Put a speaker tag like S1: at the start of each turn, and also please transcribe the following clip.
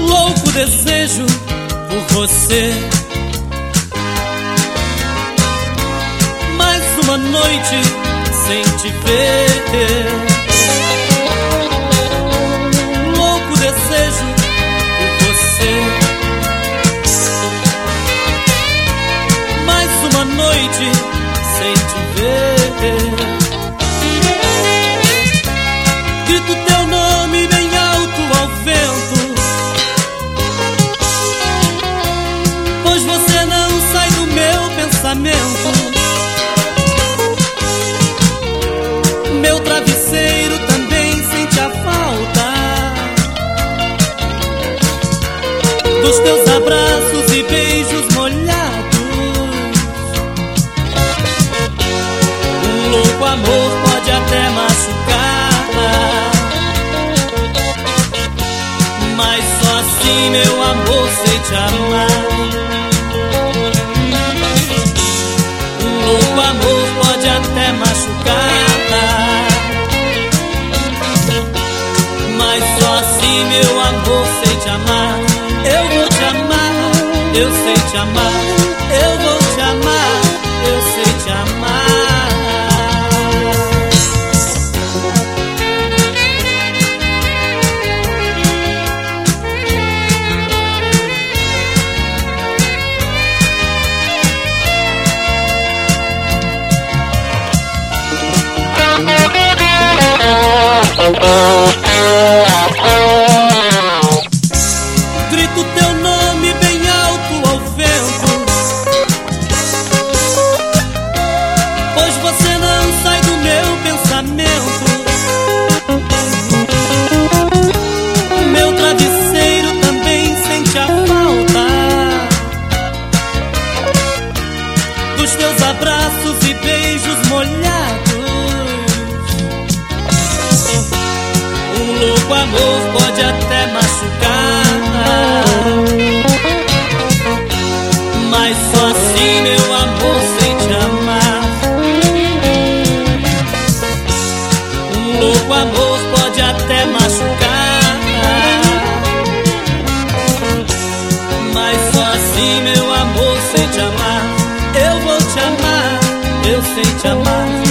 S1: Louco desejo por você. Mais uma noite sem te ver. Meu travesseiro também sente a falta dos teus abraços e beijos molhados. louco amor pode até machucar. Mas só assim, meu amor, sei te amar. Pode até machucar. Mas só assim, meu amor, sei te amar. Eu vou te amar, eu sei te amar. Grito teu nome bem alto ao vento. Pois você não sai do meu pensamento. Meu travesseiro também sente a falta Dos teus abraços e beijos molhados louco amor pode até machucar. Mas só assim, meu amor, sem te amar. Um louco amor pode até machucar. Mas só assim, meu amor, sem te amar. Eu vou te amar, eu sei te amar.